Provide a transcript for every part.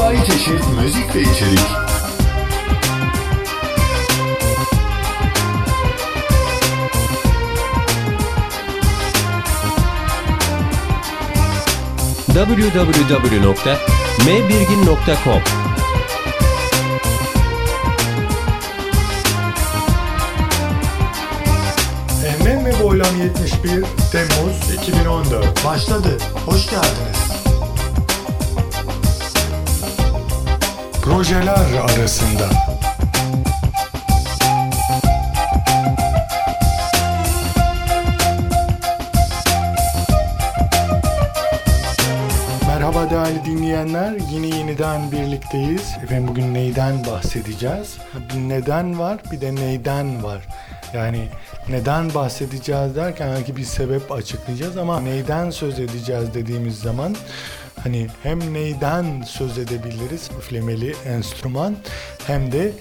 Envai çeşit müzik ve içerik. www.mbirgin.com Enlem ve Boylam 71 Temmuz 2014 başladı. Hoş geldiniz. Projeler arasında Merhaba değerli dinleyenler. Yine yeniden birlikteyiz. Efendim bugün neyden bahsedeceğiz? Bir neden var, bir de neyden var. Yani neden bahsedeceğiz derken belki bir sebep açıklayacağız ama neyden söz edeceğiz dediğimiz zaman hani hem neyden söz edebiliriz üflemeli enstrüman hem de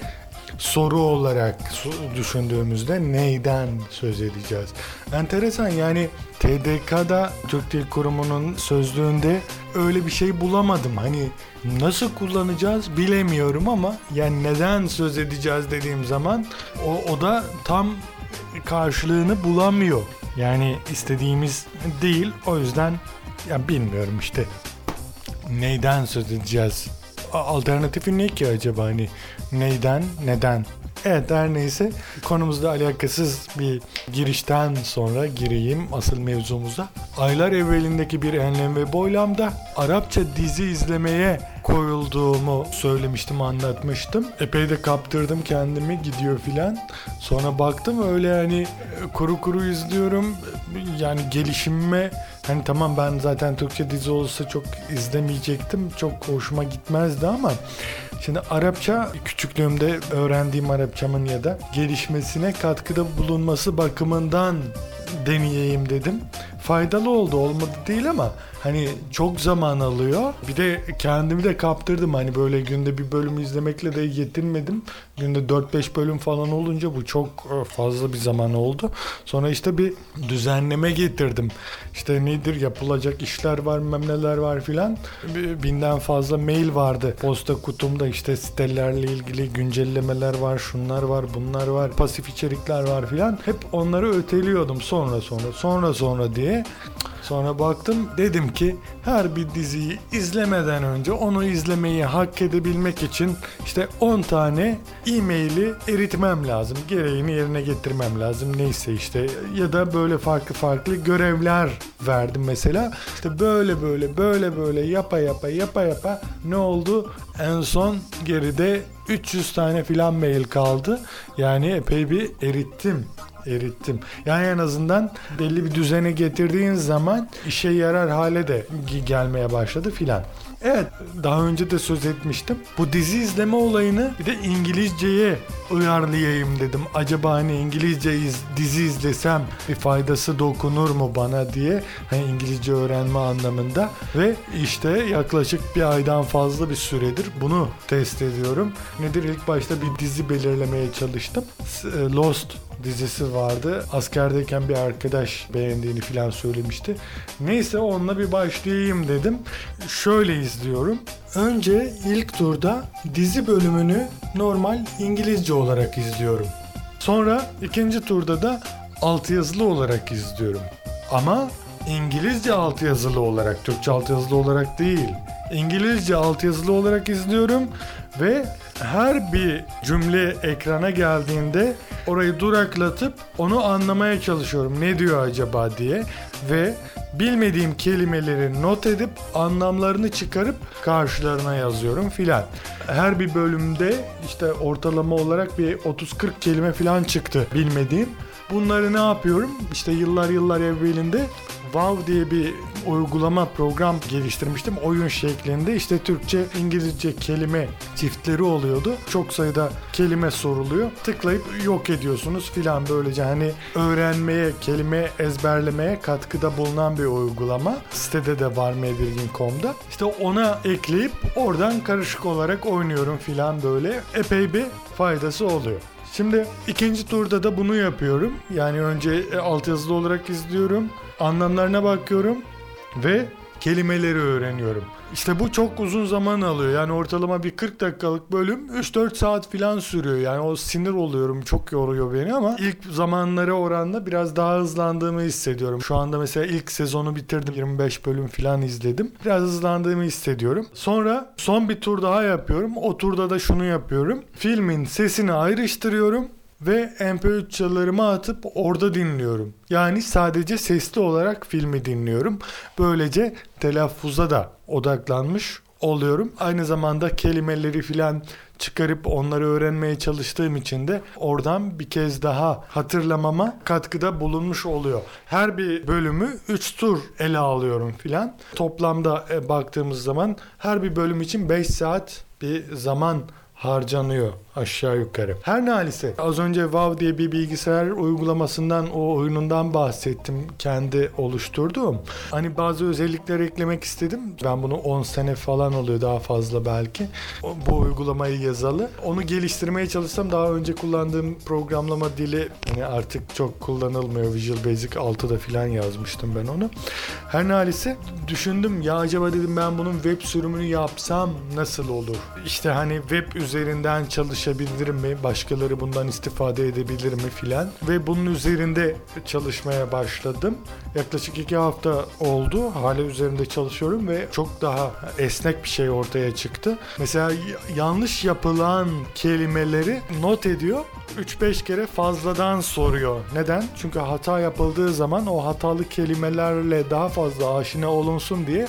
soru olarak düşündüğümüzde neyden söz edeceğiz? Enteresan yani TDK'da Türk Dil Kurumu'nun sözlüğünde öyle bir şey bulamadım. Hani nasıl kullanacağız bilemiyorum ama yani neden söz edeceğiz dediğim zaman o, o da tam karşılığını bulamıyor. Yani istediğimiz değil o yüzden ya bilmiyorum işte neyden söz edeceğiz? Alternatifi ne ki acaba hani neyden neden? Evet her neyse konumuzda alakasız bir girişten sonra gireyim asıl mevzumuza. Aylar evvelindeki bir enlem ve boylamda Arapça dizi izlemeye koyulduğumu söylemiştim anlatmıştım. Epey de kaptırdım kendimi gidiyor filan. Sonra baktım öyle hani kuru kuru izliyorum. Yani gelişimime hani tamam ben zaten Türkçe dizi olsa çok izlemeyecektim. Çok hoşuma gitmezdi ama Şimdi Arapça küçüklüğümde öğrendiğim Arapçamın ya da gelişmesine katkıda bulunması bakımından deneyeyim dedim. Faydalı oldu olmadı değil ama hani çok zaman alıyor. Bir de kendimi de kaptırdım hani böyle günde bir bölüm izlemekle de yetinmedim. Günde 4-5 bölüm falan olunca bu çok e, fazla bir zaman oldu. Sonra işte bir düzenleme getirdim. İşte nedir yapılacak işler var bilmem neler var filan. Binden fazla mail vardı. Posta kutumda işte sitelerle ilgili güncellemeler var, şunlar var, bunlar var, pasif içerikler var filan. Hep onları öteliyordum sonra sonra sonra sonra diye. Sonra baktım dedim ki her bir diziyi izlemeden önce onu izlemeyi hak edebilmek için işte 10 tane e-maili eritmem lazım. Gereğini yerine getirmem lazım. Neyse işte ya da böyle farklı farklı görevler verdim mesela. İşte böyle böyle böyle böyle yapa yapa yapa yapa ne oldu? En son geride 300 tane filan mail kaldı. Yani epey bir erittim erittim. Yani en azından belli bir düzene getirdiğin zaman işe yarar hale de ge- gelmeye başladı filan. Evet daha önce de söz etmiştim. Bu dizi izleme olayını bir de İngilizceye uyarlayayım dedim. Acaba hani İngilizce iz- dizi izlesem bir faydası dokunur mu bana diye. Hani İngilizce öğrenme anlamında. Ve işte yaklaşık bir aydan fazla bir süredir bunu test ediyorum. Nedir ilk başta bir dizi belirlemeye çalıştım. E, Lost dizisi vardı. Askerdeyken bir arkadaş beğendiğini filan söylemişti. Neyse onunla bir başlayayım dedim. Şöyle izliyorum. Önce ilk turda dizi bölümünü normal İngilizce olarak izliyorum. Sonra ikinci turda da altyazılı olarak izliyorum. Ama İngilizce altyazılı olarak, Türkçe altyazılı olarak değil. İngilizce altyazılı olarak izliyorum ve her bir cümle ekrana geldiğinde orayı duraklatıp onu anlamaya çalışıyorum. Ne diyor acaba diye ve bilmediğim kelimeleri not edip anlamlarını çıkarıp karşılarına yazıyorum filan. Her bir bölümde işte ortalama olarak bir 30-40 kelime filan çıktı bilmediğim. Bunları ne yapıyorum? İşte yıllar yıllar evvelinde Wow diye bir uygulama program geliştirmiştim. Oyun şeklinde işte Türkçe, İngilizce kelime çiftleri oluyordu. Çok sayıda kelime soruluyor. Tıklayıp yok ediyorsunuz filan böylece hani öğrenmeye, kelime ezberlemeye katkıda bulunan bir uygulama. Sitede de var medvirgin.com'da. İşte ona ekleyip oradan karışık olarak oynuyorum filan böyle. Epey bir faydası oluyor. Şimdi ikinci turda da bunu yapıyorum. Yani önce e, altyazılı olarak izliyorum. Anlamlarına bakıyorum ve kelimeleri öğreniyorum. İşte bu çok uzun zaman alıyor. Yani ortalama bir 40 dakikalık bölüm 3-4 saat falan sürüyor. Yani o sinir oluyorum. Çok yoruyor beni ama ilk zamanlara oranla biraz daha hızlandığımı hissediyorum. Şu anda mesela ilk sezonu bitirdim. 25 bölüm falan izledim. Biraz hızlandığımı hissediyorum. Sonra son bir tur daha yapıyorum. O turda da şunu yapıyorum. Filmin sesini ayrıştırıyorum ve MP3 çalarımı atıp orada dinliyorum. Yani sadece sesli olarak filmi dinliyorum. Böylece telaffuza da odaklanmış oluyorum. Aynı zamanda kelimeleri filan çıkarıp onları öğrenmeye çalıştığım için de oradan bir kez daha hatırlamama katkıda bulunmuş oluyor. Her bir bölümü 3 tur ele alıyorum filan. Toplamda e, baktığımız zaman her bir bölüm için 5 saat bir zaman harcanıyor aşağı yukarı. Her nalise az önce Wow diye bir bilgisayar uygulamasından o oyunundan bahsettim kendi oluşturduğum. Hani bazı özellikler eklemek istedim. Ben bunu 10 sene falan oluyor daha fazla belki. Bu uygulamayı yazalı. Onu geliştirmeye çalışsam daha önce kullandığım programlama dili hani artık çok kullanılmıyor. Visual Basic 6'da falan yazmıştım ben onu. Her nalise düşündüm ya acaba dedim ben bunun web sürümünü yapsam nasıl olur? İşte hani web üzerinden çalışabilir mi? Başkaları bundan istifade edebilir mi filan? Ve bunun üzerinde çalışmaya başladım. Yaklaşık iki hafta oldu. Hala üzerinde çalışıyorum ve çok daha esnek bir şey ortaya çıktı. Mesela yanlış yapılan kelimeleri not ediyor. 3-5 kere fazladan soruyor. Neden? Çünkü hata yapıldığı zaman o hatalı kelimelerle daha fazla aşina olunsun diye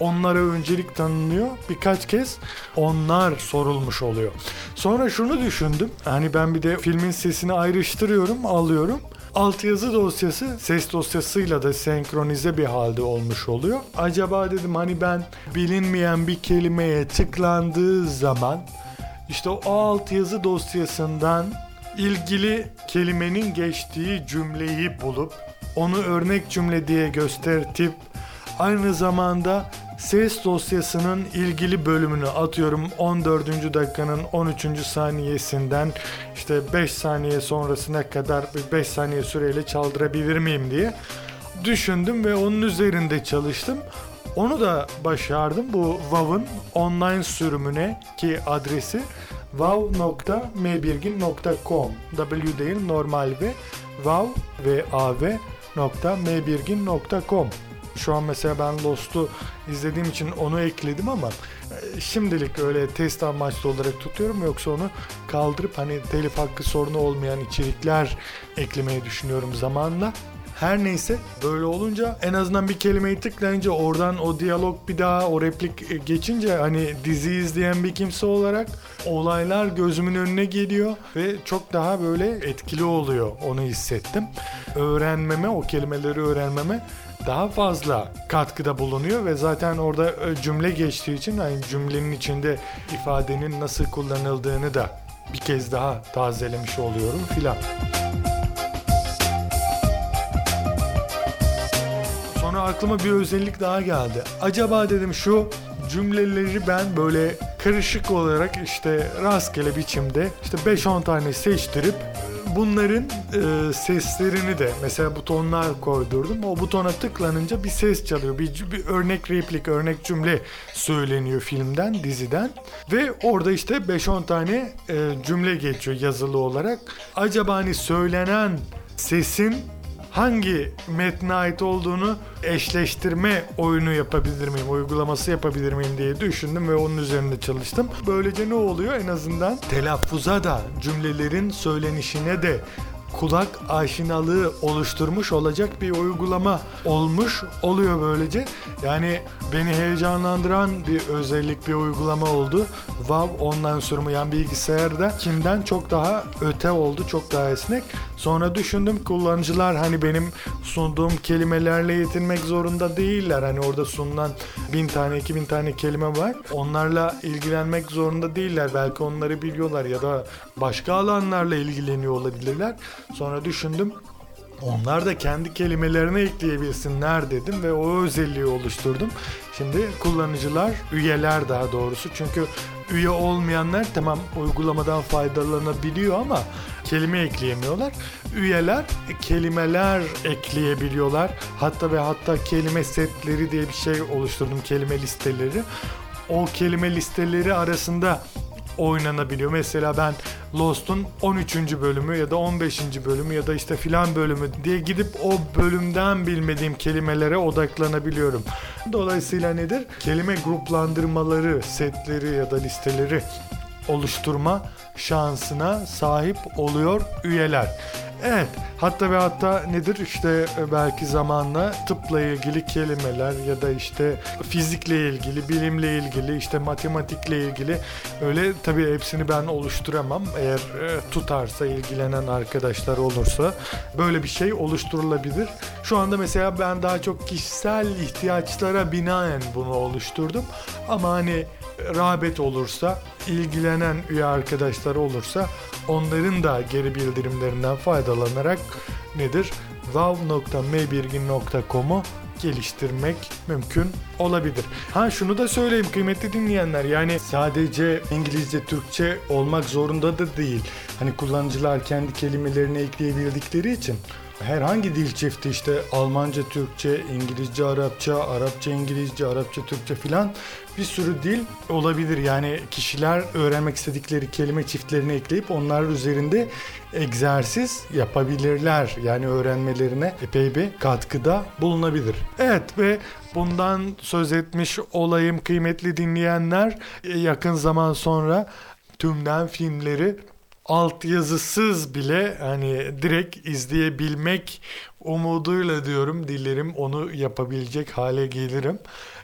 onlara öncelik tanınıyor. Birkaç kez onlar sorulmuş oluyor. Sonra şunu düşündüm. Hani ben bir de filmin sesini ayrıştırıyorum, alıyorum. Altyazı dosyası ses dosyasıyla da senkronize bir halde olmuş oluyor. Acaba dedim hani ben bilinmeyen bir kelimeye tıklandığı zaman işte o altyazı dosyasından ilgili kelimenin geçtiği cümleyi bulup onu örnek cümle diye göstertip aynı zamanda ses dosyasının ilgili bölümünü atıyorum 14. dakikanın 13. saniyesinden işte 5 saniye sonrasına kadar bir 5 saniye süreyle çaldırabilir miyim diye düşündüm ve onun üzerinde çalıştım. Onu da başardım. Bu WoW'un online sürümüne ki adresi wow.mbirgin.com W değil normal ve wow ve av.mbirgin.com şu an mesela ben Lost'u izlediğim için onu ekledim ama e, şimdilik öyle test amaçlı olarak tutuyorum yoksa onu kaldırıp hani telif hakkı sorunu olmayan içerikler eklemeyi düşünüyorum zamanla. Her neyse böyle olunca en azından bir kelimeyi tıklayınca oradan o diyalog bir daha o replik geçince hani dizi izleyen bir kimse olarak olaylar gözümün önüne geliyor ve çok daha böyle etkili oluyor onu hissettim. Öğrenmeme o kelimeleri öğrenmeme daha fazla katkıda bulunuyor ve zaten orada e, cümle geçtiği için yani cümlenin içinde ifadenin nasıl kullanıldığını da bir kez daha tazelemiş oluyorum filan. Sonra aklıma bir özellik daha geldi. Acaba dedim şu cümleleri ben böyle karışık olarak işte rastgele biçimde işte 5-10 tane seçtirip bunların e, seslerini de mesela butonlar koydurdum. O butona tıklanınca bir ses çalıyor. Bir, bir örnek replik, örnek cümle söyleniyor filmden, diziden. Ve orada işte 5-10 tane e, cümle geçiyor yazılı olarak. Acaba hani söylenen sesin hangi metne ait olduğunu eşleştirme oyunu yapabilir miyim, uygulaması yapabilir miyim diye düşündüm ve onun üzerinde çalıştım. Böylece ne oluyor? En azından telaffuza da cümlelerin söylenişine de kulak aşinalığı oluşturmuş olacak bir uygulama olmuş oluyor böylece. Yani beni heyecanlandıran bir özellik bir uygulama oldu. Wow online sürümü yani bilgisayarda kimden çok daha öte oldu, çok daha esnek. Sonra düşündüm kullanıcılar hani benim sunduğum kelimelerle yetinmek zorunda değiller. Hani orada sunulan bin tane iki bin tane kelime var. Onlarla ilgilenmek zorunda değiller. Belki onları biliyorlar ya da başka alanlarla ilgileniyor olabilirler. Sonra düşündüm onlar da kendi kelimelerini ekleyebilsinler dedim ve o özelliği oluşturdum. Şimdi kullanıcılar, üyeler daha doğrusu çünkü üye olmayanlar tamam uygulamadan faydalanabiliyor ama kelime ekleyemiyorlar. Üyeler kelimeler ekleyebiliyorlar. Hatta ve hatta kelime setleri diye bir şey oluşturdum, kelime listeleri. O kelime listeleri arasında oynanabiliyor. Mesela ben Lost'un 13. bölümü ya da 15. bölümü ya da işte filan bölümü diye gidip o bölümden bilmediğim kelimelere odaklanabiliyorum. Dolayısıyla nedir? Kelime gruplandırmaları, setleri ya da listeleri oluşturma şansına sahip oluyor üyeler. Evet hatta ve hatta nedir işte e, belki zamanla tıpla ilgili kelimeler ya da işte fizikle ilgili, bilimle ilgili, işte matematikle ilgili öyle tabii hepsini ben oluşturamam. Eğer e, tutarsa ilgilenen arkadaşlar olursa böyle bir şey oluşturulabilir. Şu anda mesela ben daha çok kişisel ihtiyaçlara binaen bunu oluşturdum. Ama hani rağbet olursa, ilgilenen üye arkadaşlar olursa onların da geri bildirimlerinden faydalanarak nedir? wow.mbirgin.com'u geliştirmek mümkün olabilir. Ha şunu da söyleyeyim kıymetli dinleyenler yani sadece İngilizce, Türkçe olmak zorunda da değil. Hani kullanıcılar kendi kelimelerini ekleyebildikleri için herhangi dil çifti işte Almanca, Türkçe, İngilizce, Arapça, Arapça, İngilizce, Arapça, Türkçe filan bir sürü dil olabilir. Yani kişiler öğrenmek istedikleri kelime çiftlerini ekleyip onlar üzerinde egzersiz yapabilirler. Yani öğrenmelerine epey bir katkıda bulunabilir. Evet ve bundan söz etmiş olayım kıymetli dinleyenler yakın zaman sonra tümden filmleri altyazısız bile hani direkt izleyebilmek umuduyla diyorum dilerim onu yapabilecek hale gelirim.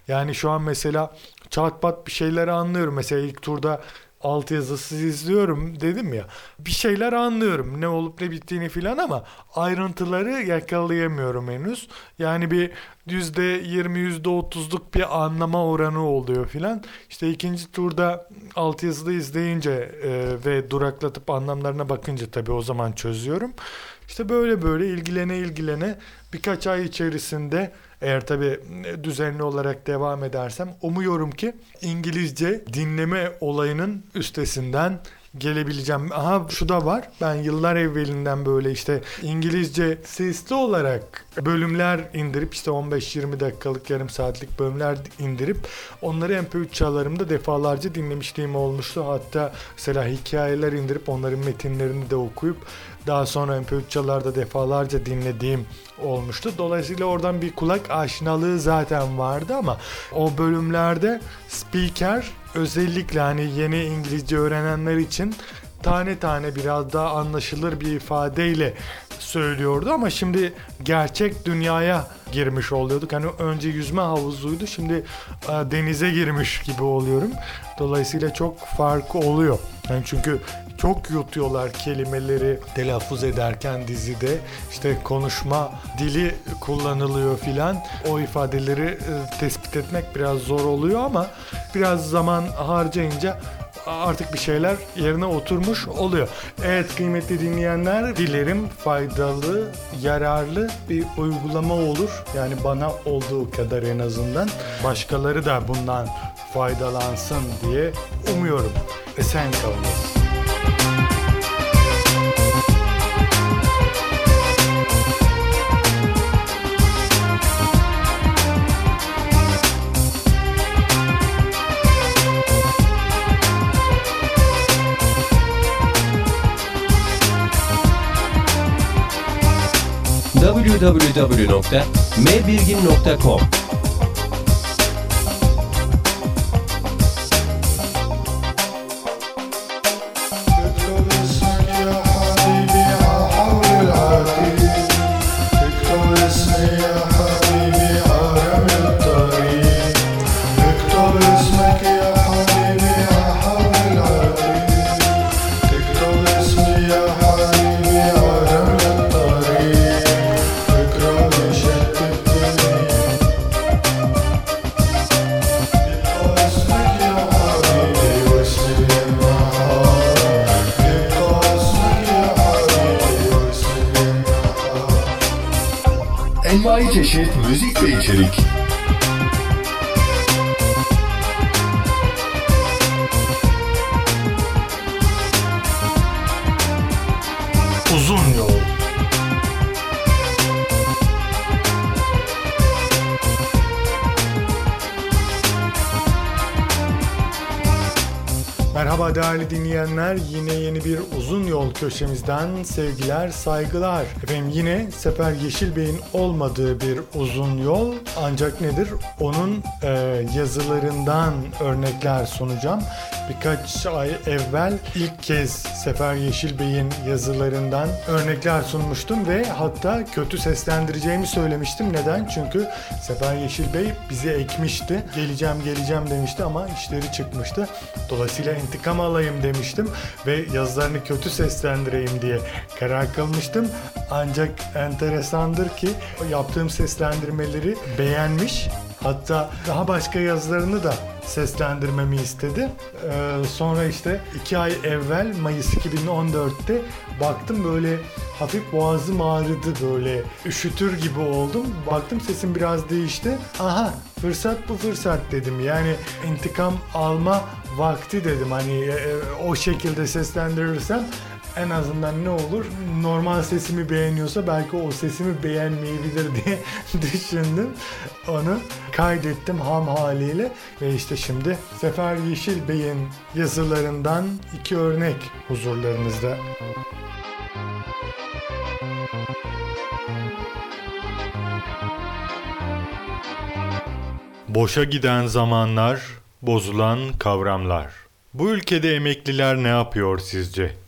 Yani şu an mesela çatpat bir şeyleri anlıyorum. Mesela ilk turda altyazısız izliyorum dedim ya. Bir şeyler anlıyorum ne olup ne bittiğini filan ama ayrıntıları yakalayamıyorum henüz. Yani bir yüzde yirmi yüzde otuzluk bir anlama oranı oluyor filan. İşte ikinci turda altyazıda izleyince e, ve duraklatıp anlamlarına bakınca tabii o zaman çözüyorum. İşte böyle böyle ilgilene ilgilene birkaç ay içerisinde eğer tabi düzenli olarak devam edersem umuyorum ki İngilizce dinleme olayının üstesinden gelebileceğim. Aha şu da var. Ben yıllar evvelinden böyle işte İngilizce sesli olarak bölümler indirip işte 15-20 dakikalık yarım saatlik bölümler indirip onları MP3 çalarımda defalarca dinlemişliğim olmuştu. Hatta mesela hikayeler indirip onların metinlerini de okuyup daha sonra MP3 çalarda defalarca dinlediğim olmuştu. Dolayısıyla oradan bir kulak aşinalığı zaten vardı ama o bölümlerde speaker özellikle hani yeni İngilizce öğrenenler için tane tane biraz daha anlaşılır bir ifadeyle söylüyordu ama şimdi gerçek dünyaya girmiş oluyorduk. Hani önce yüzme havuzuydu şimdi e, denize girmiş gibi oluyorum. Dolayısıyla çok farkı oluyor. Yani çünkü çok yutuyorlar kelimeleri telaffuz ederken dizide işte konuşma dili kullanılıyor filan o ifadeleri e, tespit etmek biraz zor oluyor ama biraz zaman harcayınca artık bir şeyler yerine oturmuş oluyor. Evet kıymetli dinleyenler dilerim faydalı, yararlı bir uygulama olur. Yani bana olduğu kadar en azından başkaları da bundan faydalansın diye umuyorum. Esen kalınız. www.mbirgin.com içerik. Merhaba değerli dinleyenler. Yine yeni bir uzun yol köşemizden sevgiler, saygılar. Efendim yine Sefer Yeşil Bey'in olmadığı bir uzun yol. Ancak nedir? Onun e, yazılarından örnekler sunacağım. Birkaç ay evvel ilk kez Sefer Yeşil Bey'in yazılarından örnekler sunmuştum ve hatta kötü seslendireceğimi söylemiştim. Neden? Çünkü Sefer Yeşil Bey bizi ekmişti. Geleceğim geleceğim demişti ama işleri çıkmıştı. Dolayısıyla intikam alayım demiştim ve yazılarını kötü seslendireyim diye karar kılmıştım. Ancak enteresandır ki yaptığım seslendirmeleri beğenmiş. Hatta daha başka yazılarını da seslendirmemi istedi. Ee, sonra işte iki ay evvel Mayıs 2014'te baktım böyle hafif boğazım ağrıdı böyle üşütür gibi oldum. Baktım sesim biraz değişti. Aha fırsat bu fırsat dedim. Yani intikam alma vakti dedim. Hani e, e, o şekilde seslendirirsem en azından ne olur normal sesimi beğeniyorsa belki o sesimi beğenmeyebilir diye düşündüm. Onu kaydettim ham haliyle ve işte şimdi Sefer Yeşil Bey'in yazılarından iki örnek huzurlarınızda. Boşa giden zamanlar, bozulan kavramlar. Bu ülkede emekliler ne yapıyor sizce?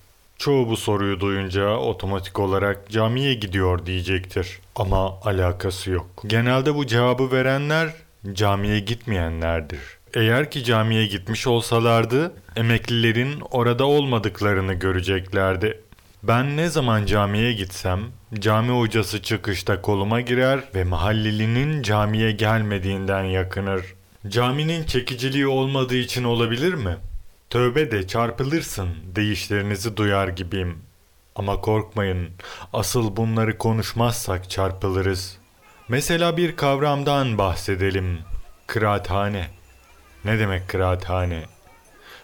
Çoğu bu soruyu duyunca otomatik olarak camiye gidiyor diyecektir. Ama alakası yok. Genelde bu cevabı verenler camiye gitmeyenlerdir. Eğer ki camiye gitmiş olsalardı emeklilerin orada olmadıklarını göreceklerdi. Ben ne zaman camiye gitsem cami hocası çıkışta koluma girer ve mahallelinin camiye gelmediğinden yakınır. Caminin çekiciliği olmadığı için olabilir mi? Tövbe de çarpılırsın deyişlerinizi duyar gibiyim. Ama korkmayın, asıl bunları konuşmazsak çarpılırız. Mesela bir kavramdan bahsedelim. Kıraathane. Ne demek kıraathane?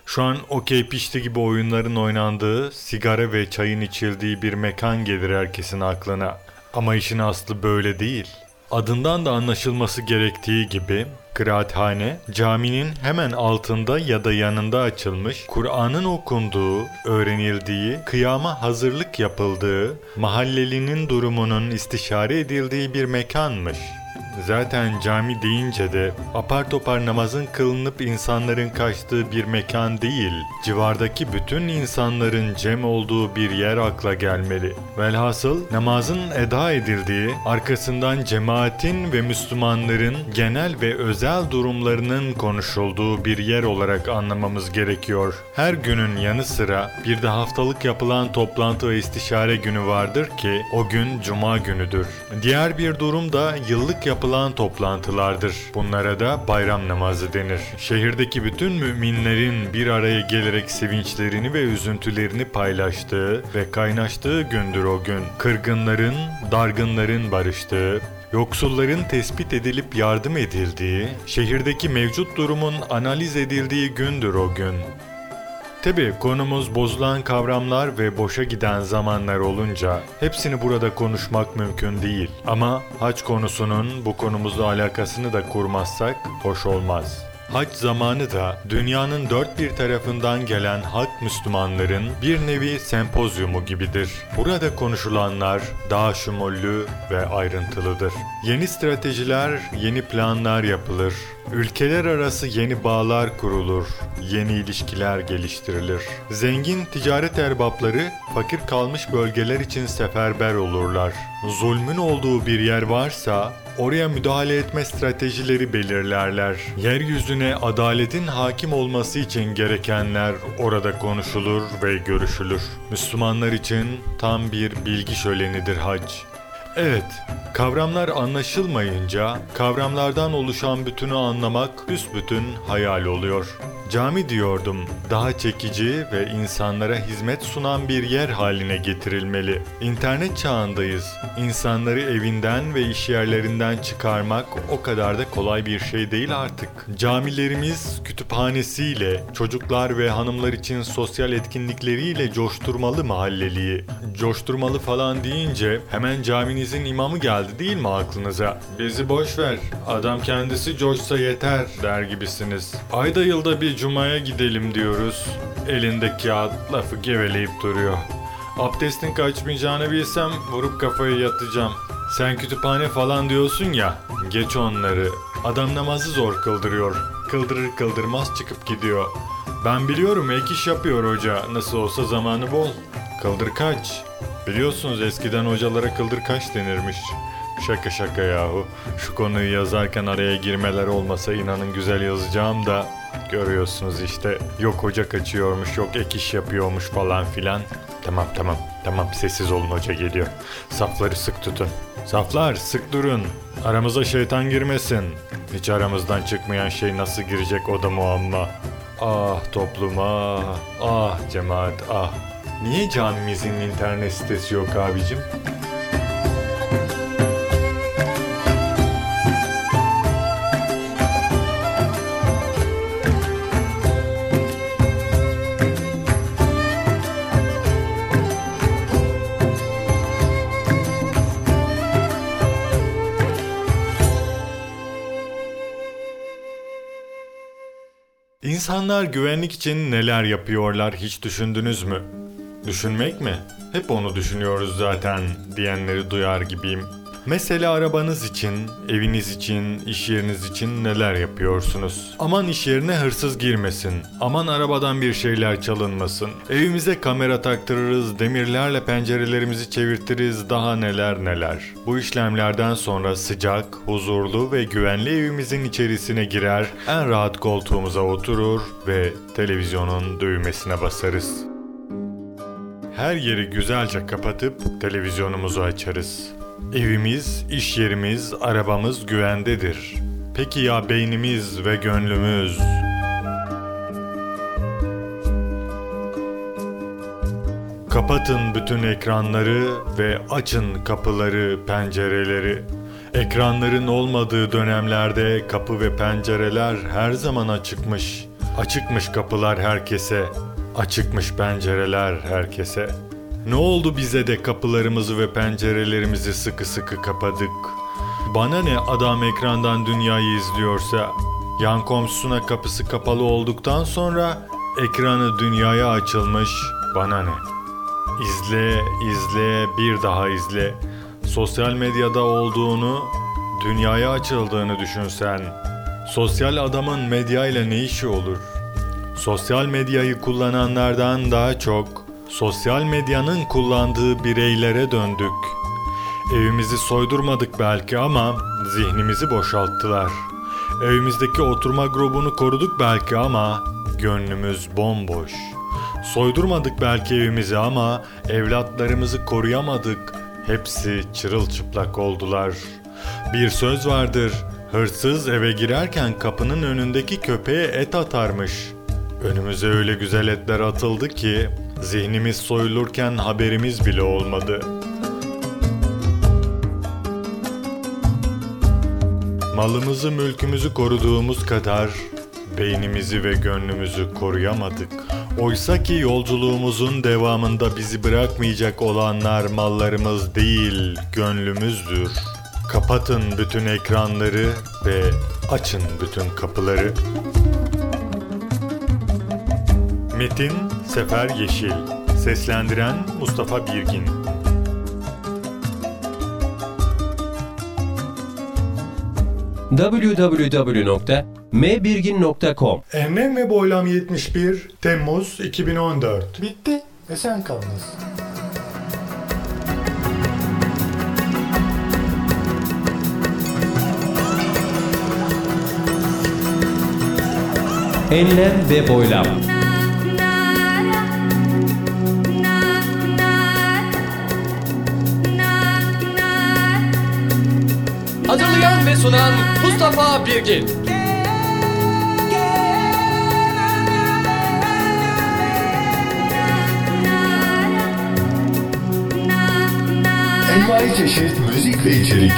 Şu an okey pişti gibi oyunların oynandığı, sigara ve çayın içildiği bir mekan gelir herkesin aklına. Ama işin aslı böyle değil. Adından da anlaşılması gerektiği gibi Kıraathane, caminin hemen altında ya da yanında açılmış, Kur'an'ın okunduğu, öğrenildiği, kıyama hazırlık yapıldığı, mahallelinin durumunun istişare edildiği bir mekanmış. Zaten cami deyince de apar topar namazın kılınıp insanların kaçtığı bir mekan değil, civardaki bütün insanların cem olduğu bir yer akla gelmeli. Velhasıl namazın eda edildiği, arkasından cemaatin ve Müslümanların genel ve özel durumlarının konuşulduğu bir yer olarak anlamamız gerekiyor. Her günün yanı sıra bir de haftalık yapılan toplantı ve istişare günü vardır ki o gün cuma günüdür. Diğer bir durum da yıllık yapılan toplantılardır. Bunlara da bayram namazı denir. Şehirdeki bütün müminlerin bir araya gelerek sevinçlerini ve üzüntülerini paylaştığı ve kaynaştığı gündür o gün. Kırgınların, dargınların barıştığı, Yoksulların tespit edilip yardım edildiği, şehirdeki mevcut durumun analiz edildiği gündür o gün. Tabi konumuz bozulan kavramlar ve boşa giden zamanlar olunca hepsini burada konuşmak mümkün değil. Ama hac konusunun bu konumuzla alakasını da kurmazsak hoş olmaz. Hac zamanı da dünyanın dört bir tarafından gelen halk Müslümanların bir nevi sempozyumu gibidir. Burada konuşulanlar daha şumullü ve ayrıntılıdır. Yeni stratejiler, yeni planlar yapılır. Ülkeler arası yeni bağlar kurulur, yeni ilişkiler geliştirilir. Zengin ticaret erbapları fakir kalmış bölgeler için seferber olurlar. Zulmün olduğu bir yer varsa oraya müdahale etme stratejileri belirlerler. Yeryüzüne adaletin hakim olması için gerekenler orada konuşulur ve görüşülür. Müslümanlar için tam bir bilgi şölenidir hac. Evet, kavramlar anlaşılmayınca kavramlardan oluşan bütünü anlamak büsbütün hayal oluyor. Cami diyordum, daha çekici ve insanlara hizmet sunan bir yer haline getirilmeli. İnternet çağındayız. İnsanları evinden ve iş yerlerinden çıkarmak o kadar da kolay bir şey değil artık. Camilerimiz kütüphanesiyle, çocuklar ve hanımlar için sosyal etkinlikleriyle coşturmalı mahalleliği. Coşturmalı falan deyince hemen caminizin imamı geldi değil mi aklınıza? Bizi boş ver, adam kendisi coşsa yeter der gibisiniz. Ayda yılda bir cumaya gidelim diyoruz. Elinde kağıt lafı geveleyip duruyor. Abdestin kaçmayacağını bilsem vurup kafayı yatacağım. Sen kütüphane falan diyorsun ya, geç onları. Adam namazı zor kıldırıyor. Kıldırır kıldırmaz çıkıp gidiyor. Ben biliyorum ek iş yapıyor hoca. Nasıl olsa zamanı bol. Kıldır kaç. Biliyorsunuz eskiden hocalara kıldır kaç denirmiş. Şaka şaka yahu. Şu konuyu yazarken araya girmeler olmasa inanın güzel yazacağım da görüyorsunuz işte. Yok hoca kaçıyormuş, yok ek iş yapıyormuş falan filan. Tamam tamam tamam sessiz olun hoca geliyor. Safları sık tutun. Saflar sık durun. Aramıza şeytan girmesin. Hiç aramızdan çıkmayan şey nasıl girecek o da muamma. Ah toplum ah, ah cemaat ah. Niye camimizin internet sitesi yok abicim? İnsanlar güvenlik için neler yapıyorlar hiç düşündünüz mü? Düşünmek mi? Hep onu düşünüyoruz zaten diyenleri duyar gibiyim. Mesela arabanız için, eviniz için, iş yeriniz için neler yapıyorsunuz? Aman iş yerine hırsız girmesin. Aman arabadan bir şeyler çalınmasın. Evimize kamera taktırırız, demirlerle pencerelerimizi çevirtiriz, daha neler neler. Bu işlemlerden sonra sıcak, huzurlu ve güvenli evimizin içerisine girer, en rahat koltuğumuza oturur ve televizyonun düğmesine basarız. Her yeri güzelce kapatıp televizyonumuzu açarız. Evimiz, iş yerimiz, arabamız güvendedir. Peki ya beynimiz ve gönlümüz? Kapatın bütün ekranları ve açın kapıları, pencereleri. Ekranların olmadığı dönemlerde kapı ve pencereler her zaman açıkmış. Açıkmış kapılar herkese, açıkmış pencereler herkese. Ne oldu bize de kapılarımızı ve pencerelerimizi sıkı sıkı kapadık? Bana ne adam ekrandan dünyayı izliyorsa? Yan komşusuna kapısı kapalı olduktan sonra ekranı dünyaya açılmış bana ne? İzle, izle, bir daha izle. Sosyal medyada olduğunu, dünyaya açıldığını düşünsen. Sosyal adamın medya ile ne işi olur? Sosyal medyayı kullananlardan daha çok sosyal medyanın kullandığı bireylere döndük. Evimizi soydurmadık belki ama zihnimizi boşalttılar. Evimizdeki oturma grubunu koruduk belki ama gönlümüz bomboş. Soydurmadık belki evimizi ama evlatlarımızı koruyamadık. Hepsi çırılçıplak oldular. Bir söz vardır. Hırsız eve girerken kapının önündeki köpeğe et atarmış. Önümüze öyle güzel etler atıldı ki zihnimiz soyulurken haberimiz bile olmadı. Malımızı mülkümüzü koruduğumuz kadar beynimizi ve gönlümüzü koruyamadık. Oysa ki yolculuğumuzun devamında bizi bırakmayacak olanlar mallarımız değil, gönlümüzdür. Kapatın bütün ekranları ve açın bütün kapıları. Metin Sefer Yeşil Seslendiren Mustafa Birgin www.mbirgin.com Enlem ve Boylam 71 Temmuz 2014 Bitti. Esen kalınız. Enlem ve boylam. Hazırlayan ve sunan Mustafa Birgin. Envai çeşit müzik ve içerik.